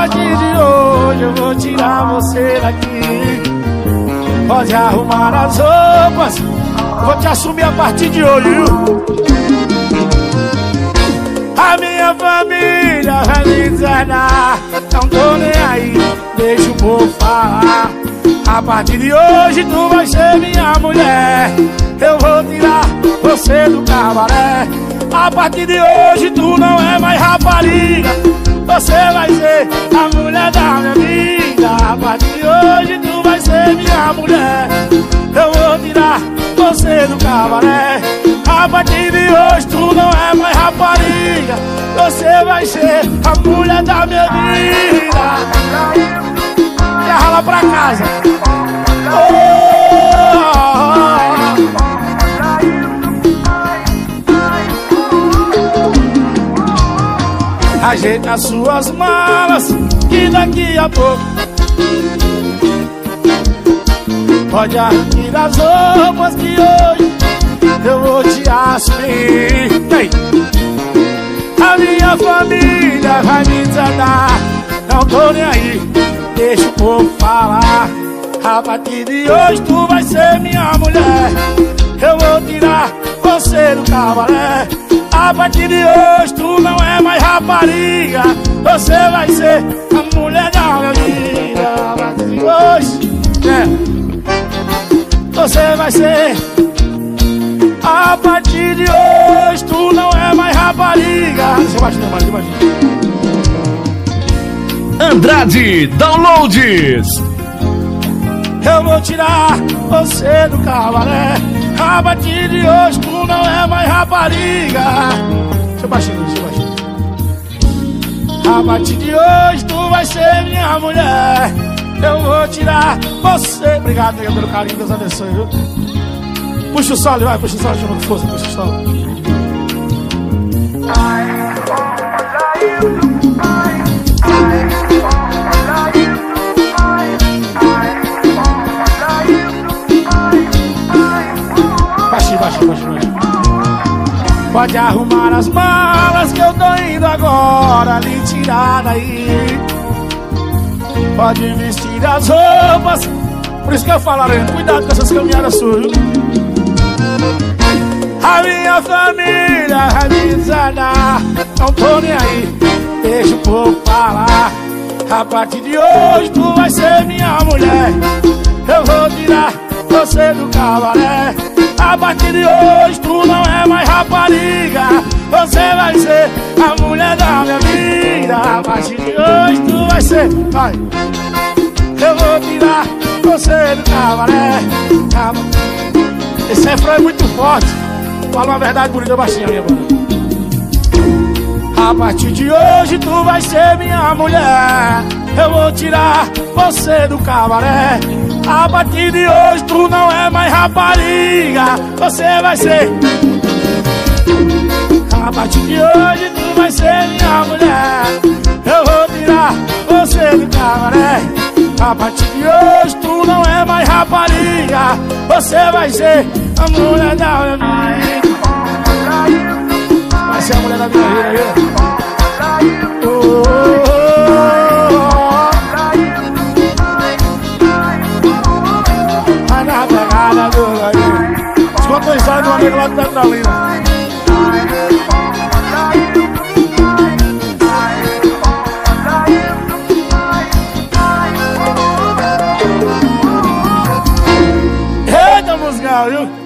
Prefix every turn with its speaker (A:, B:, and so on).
A: partir de hoje eu vou tirar você daqui. Pode arrumar as roupas, vou te assumir a partir de hoje? A minha família vai me deserdar, não tô nem aí, deixa o povo falar. A partir de hoje tu vai ser minha mulher, eu vou tirar você do cabaré. A partir de hoje tu não é mais rapariga Você vai ser a mulher da minha vida. A partir de hoje tu vai ser minha mulher. Eu vou tirar você do cabaré. A partir de hoje tu não é mais rapariga. Você vai ser a mulher da minha vida. Já rala pra casa Ajeita as suas malas Que daqui a pouco Pode arrumar as roupas que hoje Eu vou te Ei. A minha família vai me desandar Não tô nem aí Deixa o povo falar. A partir de hoje tu vai ser minha mulher. Eu vou tirar você do cabaré a partir de hoje tu não é mais rapariga. Você vai ser a mulher da minha vida. Hoje é, Você vai ser. A partir de hoje tu não é mais rapariga. Baixar, deixa eu baixar
B: Andrade Downloads
A: Eu vou tirar você do cabaré a partir de hoje tu não é mais rapariga. Deixa eu baixar, deixa eu baixar A partir de hoje tu vai ser minha mulher. Eu vou tirar você. Obrigado, pelo carinho, Deus abençoe, viu? Puxa o solo, vai, puxa o solo de novo, força, puxa o solo Pode arrumar as malas que eu tô indo agora lhe tirar daí. Pode vestir as roupas Por isso que eu falo, cuidado com essas caminhadas suas A minha família desandar Não tô nem aí, deixa o povo falar. A partir de hoje tu vai ser minha mulher. Eu vou tirar você do cabaré a partir de hoje tu não é mais rapariga. Você vai ser a mulher da minha vida. A partir de hoje tu vai ser Vai. Eu vou tirar você do cabaré. Esse refrão é muito forte. Fala uma verdade bonita baixinha minha mano A partir de hoje tu vai ser minha mulher. Eu vou tirar você do cabaré a partir de hoje tu não é mais rapariga. Você vai ser. A partir de hoje tu vai ser minha mulher. Eu vou tirar você do cabaré. A partir de hoje tu não é mais rapariga. Você vai ser a mulher da minha vida. Vai ser a mulher da minha vida, viu? Escuta o ensaio do amigo lá de Petrolina Eita, musical, viu?